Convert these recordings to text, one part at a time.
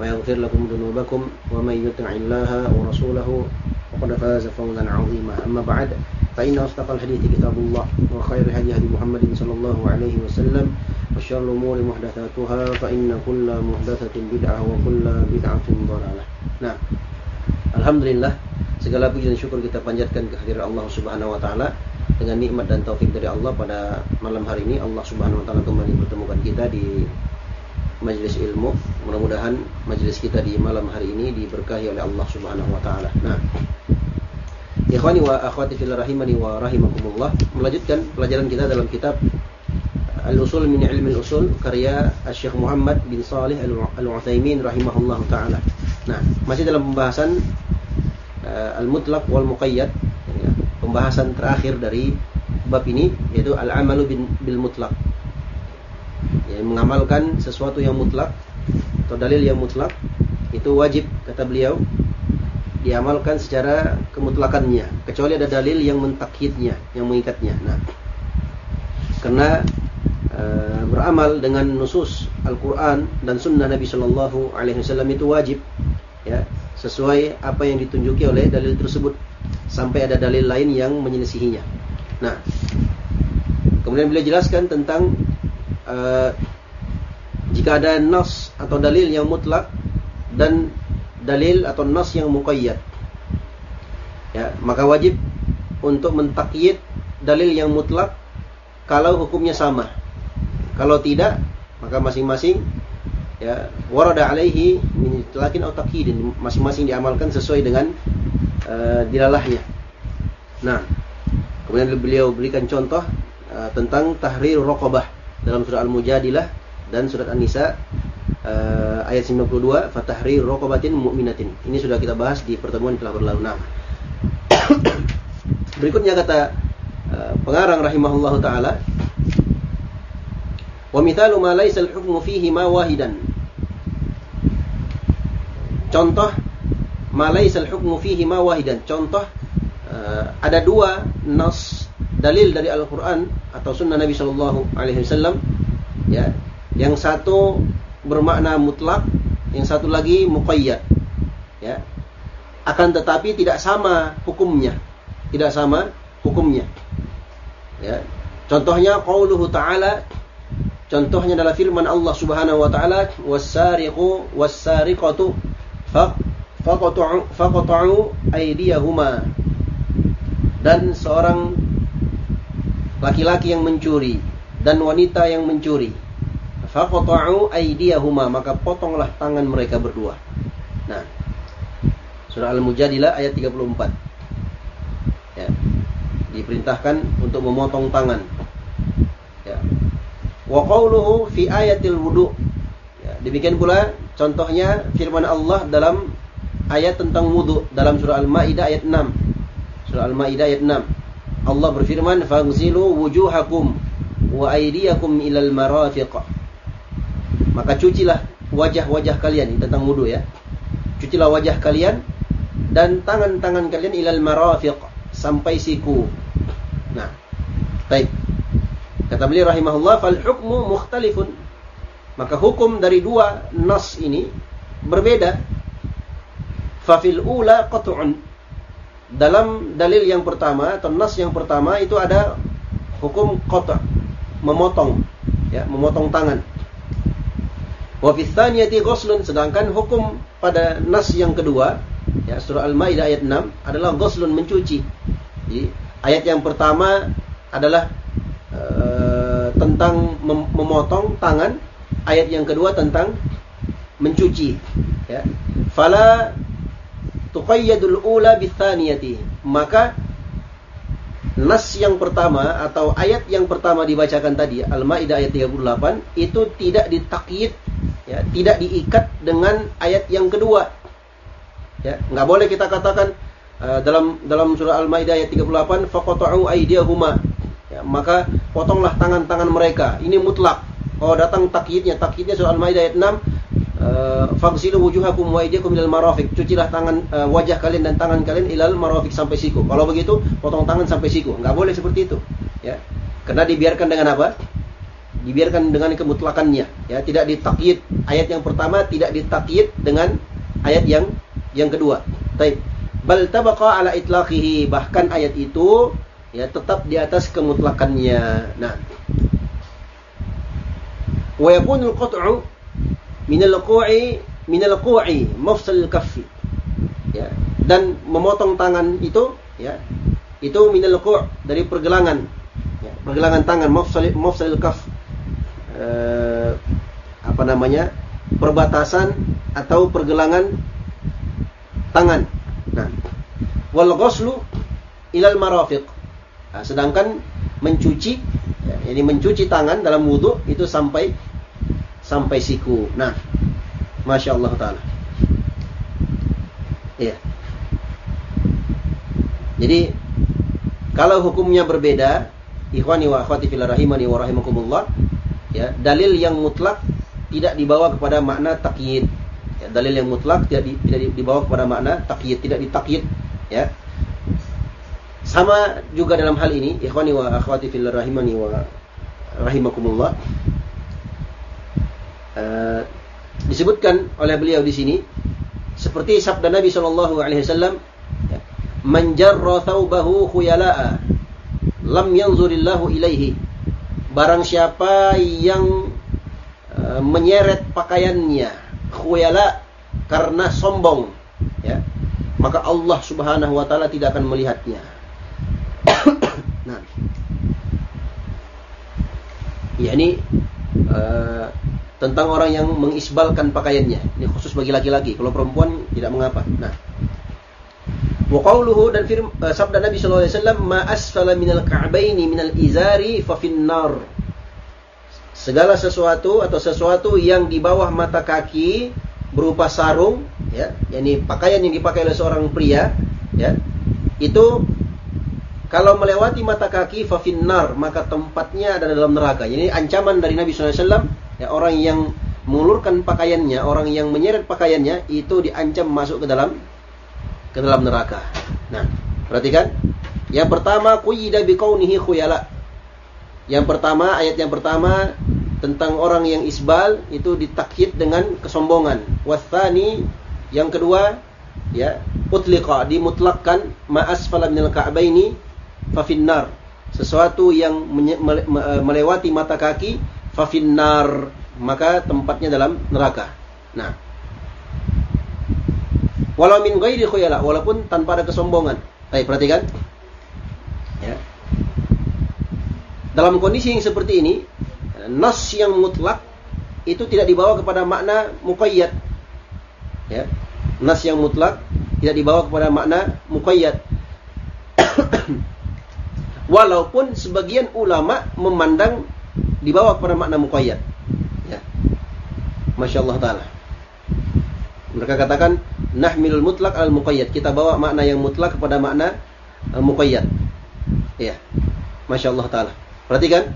ويغفر لكم ذنوبكم ومن يطع الله ورسوله فقد فاز فوزا عظيما أما بعد فإن أصدق الحديث كتاب الله وخير الهدي هدي محمد صلى الله عليه وسلم وشر الأمور محدثاتها فإن كل محدثة بدعة وكل بدعة ضلالة Nah, Alhamdulillah segala puji dan syukur kita panjatkan kehadiran Allah Subhanahu wa taala dengan nikmat dan taufik dari Allah pada malam hari ini Allah Subhanahu wa taala kembali pertemukan kita di majelis ilmu. Mudah-mudahan majelis kita di malam hari ini diberkahi oleh Allah Subhanahu wa taala. Nah, Ikhwani wa akhwati fil rahimani wa rahimakumullah, melanjutkan pelajaran kita dalam kitab Al-Usul min Ilmi Al-Usul karya Syekh Muhammad bin Salih Al-Utsaimin rahimahullah taala. Nah, masih dalam pembahasan uh, Al-Mutlaq wal Muqayyad, ya, pembahasan terakhir dari bab ini yaitu Al-Amalu bil Mutlaq ya, mengamalkan sesuatu yang mutlak atau dalil yang mutlak itu wajib kata beliau diamalkan secara kemutlakannya. Kecuali ada dalil yang mentakhidnya yang mengikatnya. Nah karena e, beramal dengan nusus Al-Qur'an dan sunnah Nabi Shallallahu alaihi wasallam itu wajib ya sesuai apa yang ditunjuki oleh dalil tersebut. Sampai ada dalil lain yang menyelisihinya. Nah kemudian beliau jelaskan tentang uh, jika ada nas atau dalil yang mutlak dan dalil atau nas yang muqayyad ya maka wajib untuk mentakyid dalil yang mutlak kalau hukumnya sama. Kalau tidak maka masing-masing ya warada alaihi min atau takyidin masing-masing diamalkan sesuai dengan uh, dilalahnya. Nah kemudian beliau berikan contoh uh, tentang tahrir raqabah dalam surah Al-Mujadilah dan surat An-Nisa uh, ayat 92 fatahrir raqabatin mu'minatin. Ini sudah kita bahas di pertemuan yang telah berlalu. Nah. Berikutnya kata uh, pengarang rahimahullahu taala wa mithalu ma laysa al-hukmu fihi ma wahidan. Contoh ma laysa al-hukmu fihi ma wahidan. Contoh uh, ada dua nas dalil dari Al-Quran atau Sunnah Nabi Shallallahu Alaihi Wasallam, ya, yang satu bermakna mutlak, yang satu lagi muqayyad, ya, akan tetapi tidak sama hukumnya, tidak sama hukumnya, ya. Contohnya qauluhu ta'ala Contohnya adalah firman Allah Subhanahu wa taala, "Was-sariqu was-sariqatu faqatu aydiyahuma." Dan seorang laki-laki yang mencuri dan wanita yang mencuri. Faqata'u aydiyahuma, maka potonglah tangan mereka berdua. Nah, Surah Al-Mujadilah ayat 34. Ya. Diperintahkan untuk memotong tangan. Ya. Wa qawluhu fi ayatil wudu. Ya, demikian pula contohnya firman Allah dalam ayat tentang wudu dalam surah Al-Maidah ayat 6. Surah Al-Maidah ayat 6. Allah berfirman, "Faghsilu wujuhakum wa aydiyakum ilal marafiq." Maka cucilah wajah-wajah kalian tentang wudu ya. Cucilah wajah kalian dan tangan-tangan kalian ilal marafiq sampai siku. Nah, baik. Kata beliau rahimahullah, "Fal hukmu mukhtalifun." Maka hukum dari dua nas ini berbeda. Fafil ula qat'un dalam dalil yang pertama atau nas yang pertama itu ada hukum qata memotong ya memotong tangan wa fi ghuslun sedangkan hukum pada nas yang kedua ya surah Al-Maidah ayat 6 adalah ghuslun mencuci. Jadi ayat yang pertama adalah uh, tentang mem memotong tangan, ayat yang kedua tentang mencuci ya. Fala tuqayyadul ula bithaniyati. Maka nas yang pertama atau ayat yang pertama dibacakan tadi Al-Maidah ayat 38 itu tidak ditakyid ya, tidak diikat dengan ayat yang kedua. Ya, nggak boleh kita katakan uh, dalam dalam surah Al-Maidah ayat 38 faqata'u aydiyahuma. Ya, maka potonglah tangan-tangan mereka. Ini mutlak. Oh datang takyidnya, takyidnya surah Al-Maidah ayat 6 Eh, fagsilu wujuhakum wa aydiyakum ilal marafiq. Cucilah tangan uh, wajah kalian dan tangan kalian ilal marafiq sampai siku. Kalau begitu, potong tangan sampai siku. Enggak boleh seperti itu. Ya. Karena dibiarkan dengan apa? Dibiarkan dengan kemutlakannya, ya, tidak ditakyid. Ayat yang pertama tidak ditakyid dengan ayat yang yang kedua. Baik. Bal tabaqa ala itlaqihi. Bahkan ayat itu ya tetap di atas kemutlakannya. Nah. Wa yakunul qat'u minal qu'i minal qu'i mafsal kaffi ya. Dan memotong tangan itu ya itu minal qu' dari pergelangan. Ya, pergelangan tangan mafsal mafsal kaf eh, apa namanya? Perbatasan atau pergelangan tangan. Nah wal ghuslu ilal marafiq. Nah, sedangkan mencuci ya, ini mencuci tangan dalam wudhu itu sampai sampai siku. Nah, masya Allah taala. Iya. Jadi kalau hukumnya berbeda, ikhwani wa akhwati fil rahimani wa rahimakumullah, ya, dalil yang mutlak tidak dibawa kepada makna takyid. Ya, dalil yang mutlak tidak, di, tidak dibawa kepada makna takyid, tidak ditakyid, ya. Sama juga dalam hal ini, ikhwani wa akhwati fil rahimani wa rahimakumullah, uh, disebutkan oleh beliau di sini seperti sabda Nabi Shallallahu Alaihi Wasallam menjarra thawbahu khuyala'a lam yanzurillahu ilaihi. Barang siapa yang uh, menyeret pakaiannya khuyala karena sombong ya maka Allah Subhanahu wa taala tidak akan melihatnya. Nah. Yakni uh, tentang orang yang mengisbalkan pakaiannya. Ini khusus bagi laki-laki. Kalau perempuan tidak mengapa. Nah. Wa qawluhu dan firman uh, sabda Nabi sallallahu alaihi wasallam ma asfala minal ka'baini minal izari fa finnar. Segala sesuatu atau sesuatu yang di bawah mata kaki berupa sarung ya, yakni pakaian yang dipakai oleh seorang pria ya. Itu kalau melewati mata kaki fa finnar maka tempatnya ada dalam neraka. Ini ancaman dari Nabi sallallahu alaihi wasallam ya orang yang mengulurkan pakaiannya, orang yang menyeret pakaiannya itu diancam masuk ke dalam ke dalam neraka. Nah, perhatikan. Yang pertama quyida biqaunihi khuyala. Yang pertama ayat yang pertama tentang orang yang isbal itu ditakhid dengan kesombongan. Wathani yang kedua ya utliqa dimutlakkan ma asfala minal ka'baini fa finnar. Sesuatu yang melewati mata kaki fafinnar maka tempatnya dalam neraka. Nah, walau min ghairi khuyala walaupun tanpa ada kesombongan. Baik, perhatikan. Ya. Dalam kondisi yang seperti ini, nas yang mutlak itu tidak dibawa kepada makna muqayyad. Ya. Nas yang mutlak tidak dibawa kepada makna muqayyad. Walaupun sebagian ulama memandang dibawa kepada makna muqayyad. Ya. Masya Allah Ta'ala. Mereka katakan, nahmilul mutlak al muqayyad. Kita bawa makna yang mutlak kepada makna uh, muqayyad. Ya. Masya Allah Ta'ala. Perhatikan.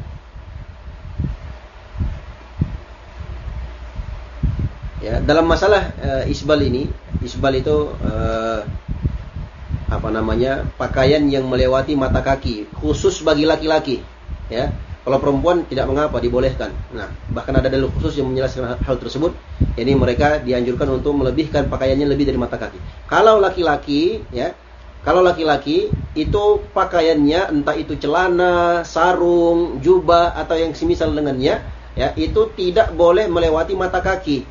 Ya, dalam masalah uh, isbal ini, isbal itu uh, apa namanya? pakaian yang melewati mata kaki, khusus bagi laki-laki, ya. Kalau perempuan tidak mengapa dibolehkan. Nah, bahkan ada dalil khusus yang menjelaskan hal tersebut. Ini mereka dianjurkan untuk melebihkan pakaiannya lebih dari mata kaki. Kalau laki-laki, ya, kalau laki-laki itu pakaiannya entah itu celana, sarung, jubah atau yang semisal dengannya, ya, itu tidak boleh melewati mata kaki.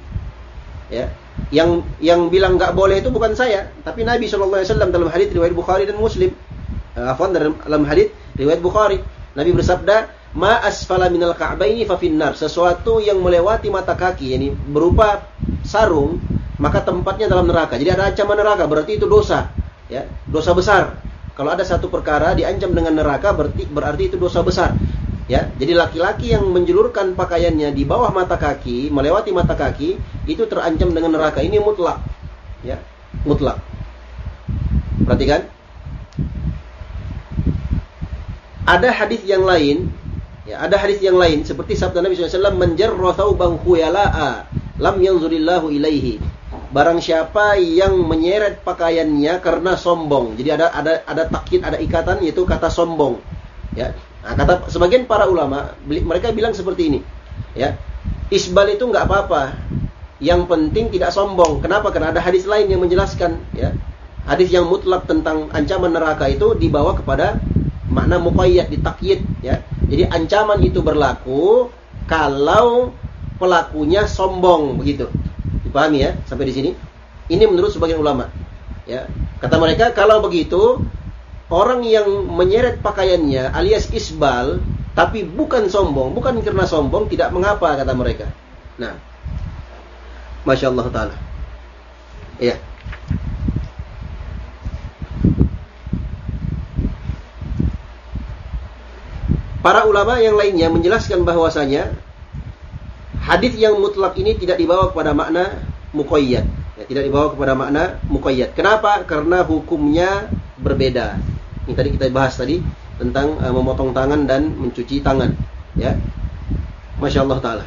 Ya. Yang yang bilang nggak boleh itu bukan saya, tapi Nabi Shallallahu Alaihi Wasallam dalam hadits riwayat Bukhari dan Muslim. Uh, Afwan dalam hadits riwayat Bukhari, Nabi bersabda, "Ma asfala minal ka'baini fa finnar." Sesuatu yang melewati mata kaki, yani berupa sarung, maka tempatnya dalam neraka. Jadi ada ancaman neraka, berarti itu dosa, ya, dosa besar. Kalau ada satu perkara diancam dengan neraka, berarti berarti itu dosa besar. Ya, jadi laki-laki yang menjulurkan pakaiannya di bawah mata kaki, melewati mata kaki, itu terancam dengan neraka. Ini mutlak. Ya, mutlak. Perhatikan. Ada hadis yang lain, ya, ada hadis yang lain seperti sabda Nabi SAW, "Menjarra thawbahu khuyala'a, lam yanzurillahu ilaihi." Barang siapa yang menyeret pakaiannya karena sombong. Jadi ada ada ada ada ikatan yaitu kata sombong. Ya, Nah, kata sebagian para ulama, mereka bilang seperti ini, ya. Isbal itu nggak apa-apa. Yang penting tidak sombong. Kenapa? Karena ada hadis lain yang menjelaskan, ya. Hadis yang mutlak tentang ancaman neraka itu dibawa kepada makna muqayyad ditakyid, ya. Jadi ancaman itu berlaku kalau pelakunya sombong begitu. Dipahami ya sampai di sini? Ini menurut sebagian ulama. Ya. Kata mereka kalau begitu orang yang menyeret pakaiannya alias isbal tapi bukan sombong, bukan karena sombong tidak mengapa kata mereka. Nah, masya Allah taala. Ya. Para ulama yang lainnya menjelaskan bahwasanya hadis yang mutlak ini tidak dibawa kepada makna muqayyad. Ya, tidak dibawa kepada makna muqayyad. Kenapa? Karena hukumnya berbeda. Ini tadi kita bahas tadi tentang uh, memotong tangan dan mencuci tangan, ya. Masya Allah Taala.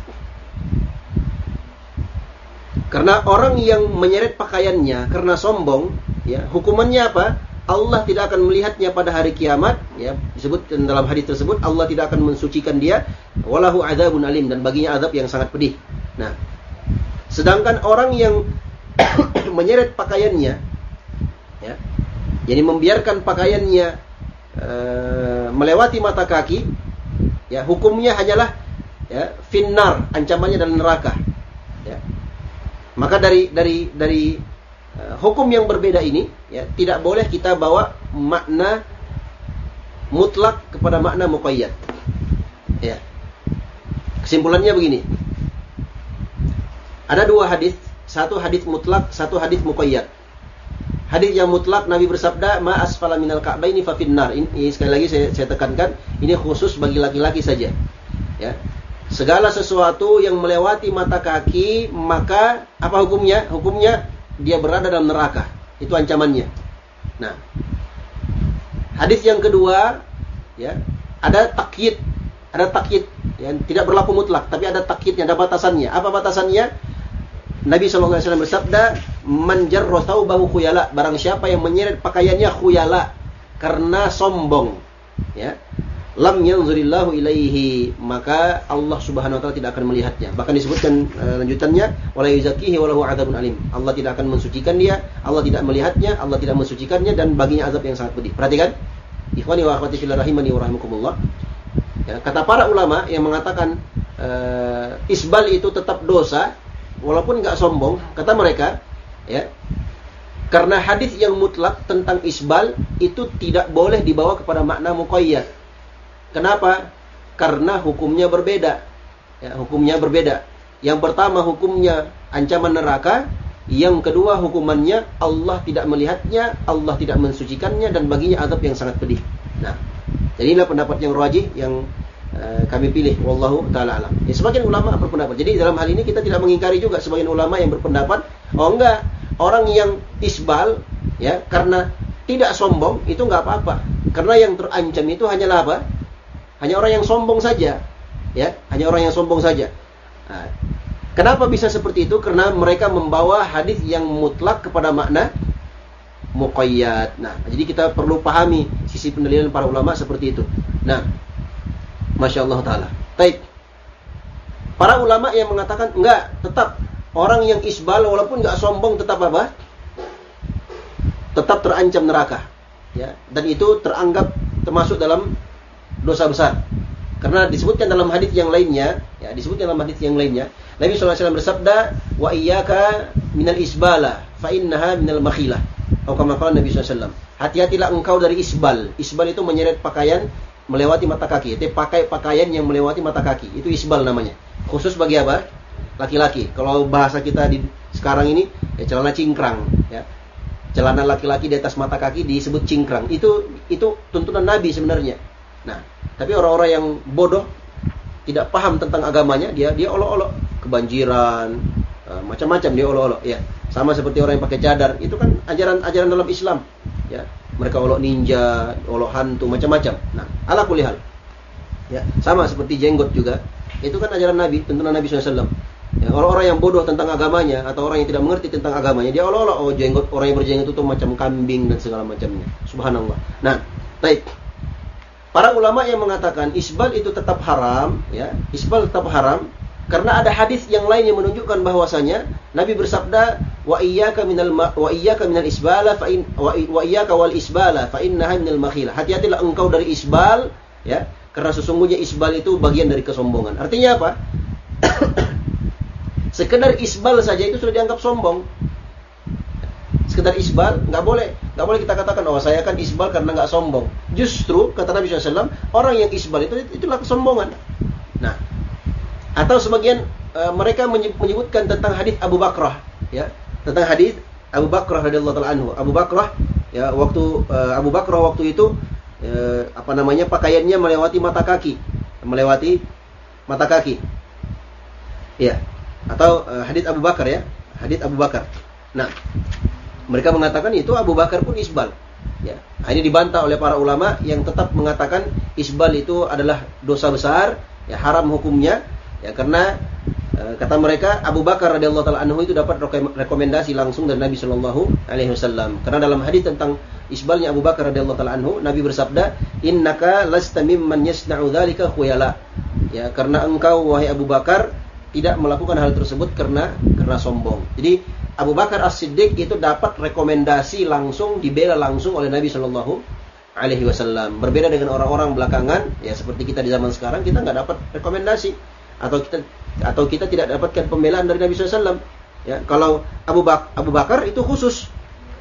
Karena orang yang menyeret pakaiannya karena sombong, ya, hukumannya apa? Allah tidak akan melihatnya pada hari kiamat, ya, disebut dalam hadis tersebut Allah tidak akan mensucikan dia, walahu adzabun alim dan baginya azab yang sangat pedih. Nah, sedangkan orang yang menyeret pakaiannya, ya, jadi membiarkan pakaiannya e, melewati mata kaki, ya hukumnya hanyalah ya finnar, ancamannya dalam neraka. Ya. Maka dari dari dari e, hukum yang berbeda ini, ya tidak boleh kita bawa makna mutlak kepada makna muqayyad. Ya. Kesimpulannya begini. Ada dua hadis, satu hadis mutlak, satu hadis muqayyad. Hadis yang mutlak Nabi bersabda, "Ma asfala minal ka'baini fa finnar." Ini sekali lagi saya, saya tekankan, ini khusus bagi laki-laki saja. Ya. Segala sesuatu yang melewati mata kaki, maka apa hukumnya? Hukumnya dia berada dalam neraka. Itu ancamannya. Nah, hadis yang kedua, ya, ada takyid, ada takyid yang tidak berlaku mutlak, tapi ada takyidnya, ada batasannya. Apa batasannya? Nabi SAW bersabda, "Manjarra thawbahu khuyala." Barang siapa yang menyeret pakaiannya khuyala karena sombong, ya. Lam yanzurillahu ilaihi, maka Allah Subhanahu wa taala tidak akan melihatnya. Bahkan disebutkan uh, lanjutannya, wala yuzakihi walahu adzabun alim. Allah tidak akan mensucikan dia, Allah tidak melihatnya, Allah tidak mensucikannya dan baginya azab yang sangat pedih. Perhatikan. Ikhwani wa akhwati fillah rahimani wa rahimakumullah. Ya, kata para ulama yang mengatakan uh, isbal itu tetap dosa walaupun nggak sombong, kata mereka, ya, karena hadis yang mutlak tentang isbal itu tidak boleh dibawa kepada makna muqayyad. Kenapa? Karena hukumnya berbeda. Ya, hukumnya berbeda. Yang pertama hukumnya ancaman neraka, yang kedua hukumannya Allah tidak melihatnya, Allah tidak mensucikannya dan baginya azab yang sangat pedih. Nah, jadi inilah pendapat yang rajih yang Eh, kami pilih wallahu taala alam. Ya, sebagian ulama berpendapat. Jadi dalam hal ini kita tidak mengingkari juga sebagian ulama yang berpendapat oh enggak, orang yang isbal ya karena tidak sombong itu enggak apa-apa. Karena yang terancam itu hanyalah apa? Hanya orang yang sombong saja. Ya, hanya orang yang sombong saja. Nah, kenapa bisa seperti itu? Karena mereka membawa hadis yang mutlak kepada makna muqayyad. Nah, jadi kita perlu pahami sisi pendalilan para ulama seperti itu. Nah, Masya Allah Ta'ala. Baik. Para ulama yang mengatakan, enggak, tetap orang yang isbal walaupun enggak sombong tetap apa? Tetap terancam neraka. Ya, dan itu teranggap termasuk dalam dosa besar. Karena disebutkan dalam hadis yang lainnya, ya disebutkan dalam hadis yang lainnya, Nabi SAW bersabda, "Wa iyyaka minal isbala, fa innaha minal makhilah." Atau kama Nabi SAW. Hati-hatilah engkau dari isbal. Isbal itu menyeret pakaian melewati mata kaki. Itu pakai pakaian yang melewati mata kaki. Itu isbal namanya. Khusus bagi apa? Laki-laki. Kalau bahasa kita di sekarang ini ya celana cingkrang, ya. Celana laki-laki di atas mata kaki disebut cingkrang. Itu itu tuntunan Nabi sebenarnya. Nah, tapi orang-orang yang bodoh tidak paham tentang agamanya, dia dia olok-olok kebanjiran, uh, macam-macam dia olok-olok ya. Sama seperti orang yang pakai cadar, itu kan ajaran-ajaran dalam Islam, ya. Mereka olok ninja, olok hantu, macam-macam. Nah, ala kulihal. Ya, sama seperti jenggot juga. Itu kan ajaran Nabi, tuntunan Nabi SAW. Ya, orang-orang yang bodoh tentang agamanya atau orang yang tidak mengerti tentang agamanya, dia olok-olok oh jenggot orang yang berjenggot itu macam kambing dan segala macamnya. Subhanallah. Nah, baik. Para ulama yang mengatakan isbal itu tetap haram, ya, isbal tetap haram karena ada hadis yang lain yang menunjukkan bahwasanya Nabi bersabda wa iyyaka minal wa iyyaka minal isbala fa in wa, wa iyyaka wal isbala fa innaha minal makhilah. Hati-hatilah engkau dari isbal, ya, karena sesungguhnya isbal itu bagian dari kesombongan. Artinya apa? Sekedar isbal saja itu sudah dianggap sombong sekedar isbal nggak boleh nggak boleh kita katakan oh saya kan isbal karena nggak sombong. Justru kata Nabi SAW orang yang isbal itu itulah kesombongan. Nah atau sebagian uh, mereka menyebutkan tentang hadis Abu Bakrah ya. Tentang hadis Abu Bakrah radhiyallahu anhu. Abu Bakrah ya waktu uh, Abu Bakrah waktu itu uh, apa namanya pakaiannya melewati mata kaki. Melewati mata kaki. Ya atau uh, hadis Abu Bakar ya. Hadis Abu Bakar. Nah mereka mengatakan itu Abu Bakar pun isbal. Ya. Ini dibantah oleh para ulama yang tetap mengatakan isbal itu adalah dosa besar, ya haram hukumnya, ya karena e, kata mereka Abu Bakar radhiyallahu taala anhu itu dapat rekomendasi langsung dari Nabi Shallallahu alaihi wasallam. Karena dalam hadis tentang isbalnya Abu Bakar radhiyallahu taala anhu, Nabi bersabda, "Innaka lasta mimman yasna'u dzalika khuyala." Ya, karena engkau wahai Abu Bakar tidak melakukan hal tersebut karena karena sombong. Jadi Abu Bakar As-Siddiq itu dapat rekomendasi langsung dibela langsung oleh Nabi Shallallahu alaihi wasallam. Berbeda dengan orang-orang belakangan, ya seperti kita di zaman sekarang kita nggak dapat rekomendasi atau kita atau kita tidak dapatkan pembelaan dari Nabi SAW. Ya, kalau Abu, Abu Bakar itu khusus.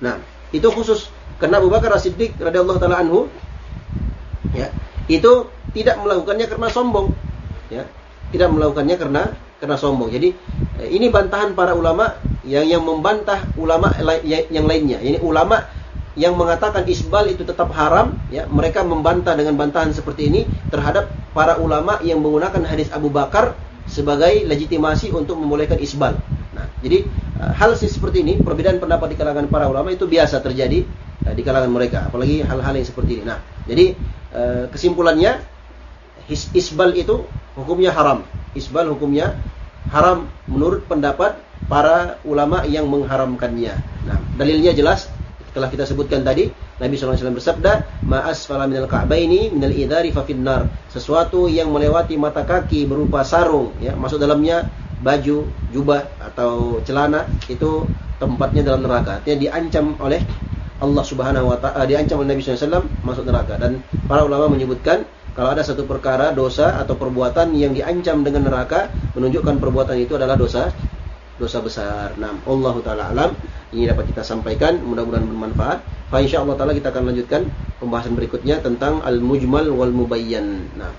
Nah, itu khusus karena Abu Bakar As-Siddiq radhiyallahu taala anhu ya, itu tidak melakukannya karena sombong. Ya, tidak melakukannya karena karena sombong. Jadi eh, ini bantahan para ulama yang yang membantah ulama yang lainnya. Ini ulama yang mengatakan isbal itu tetap haram, ya mereka membantah dengan bantahan seperti ini terhadap para ulama yang menggunakan hadis Abu Bakar sebagai legitimasi untuk membolehkan isbal. Nah, jadi eh, hal seperti ini, perbedaan pendapat di kalangan para ulama itu biasa terjadi uh, di kalangan mereka, apalagi hal-hal yang seperti ini. Nah, jadi uh, kesimpulannya isbal itu hukumnya haram. Isbal hukumnya haram menurut pendapat para ulama yang mengharamkannya. Nah, dalilnya jelas telah kita sebutkan tadi Nabi SAW bersabda ma'as fala minal ka'baini minal idhari fa finnar sesuatu yang melewati mata kaki berupa sarung ya masuk dalamnya baju jubah atau celana itu tempatnya dalam neraka. Artinya diancam oleh Allah Subhanahu wa taala diancam oleh Nabi SAW masuk neraka. Dan para ulama menyebutkan kalau ada satu perkara dosa atau perbuatan yang diancam dengan neraka menunjukkan perbuatan itu adalah dosa dosa besar. Nah, Allah taala alam. Ini dapat kita sampaikan, mudah-mudahan bermanfaat. Fa insyaallah taala kita akan lanjutkan pembahasan berikutnya tentang al-mujmal wal mubayyan. Nah,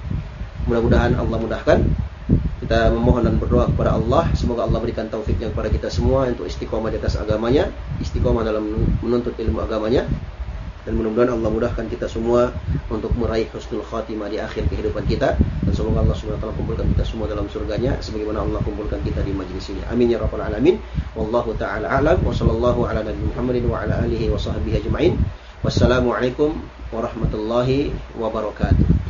mudah-mudahan Allah mudahkan. Kita memohon dan berdoa kepada Allah, semoga Allah berikan taufiknya kepada kita semua untuk istiqomah di atas agamanya, istiqomah dalam menuntut ilmu agamanya dan mudah-mudahan Allah mudahkan kita semua untuk meraih husnul khatimah di akhir kehidupan kita dan semoga Allah Subhanahu wa taala kumpulkan kita semua dalam surganya sebagaimana Allah kumpulkan kita di majelis ini. Amin ya rabbal alamin. Wallahu taala alam wa sallallahu ala nabi Muhammadin wa ala alihi wa sahbihi ajmain. Wassalamualaikum warahmatullahi wabarakatuh.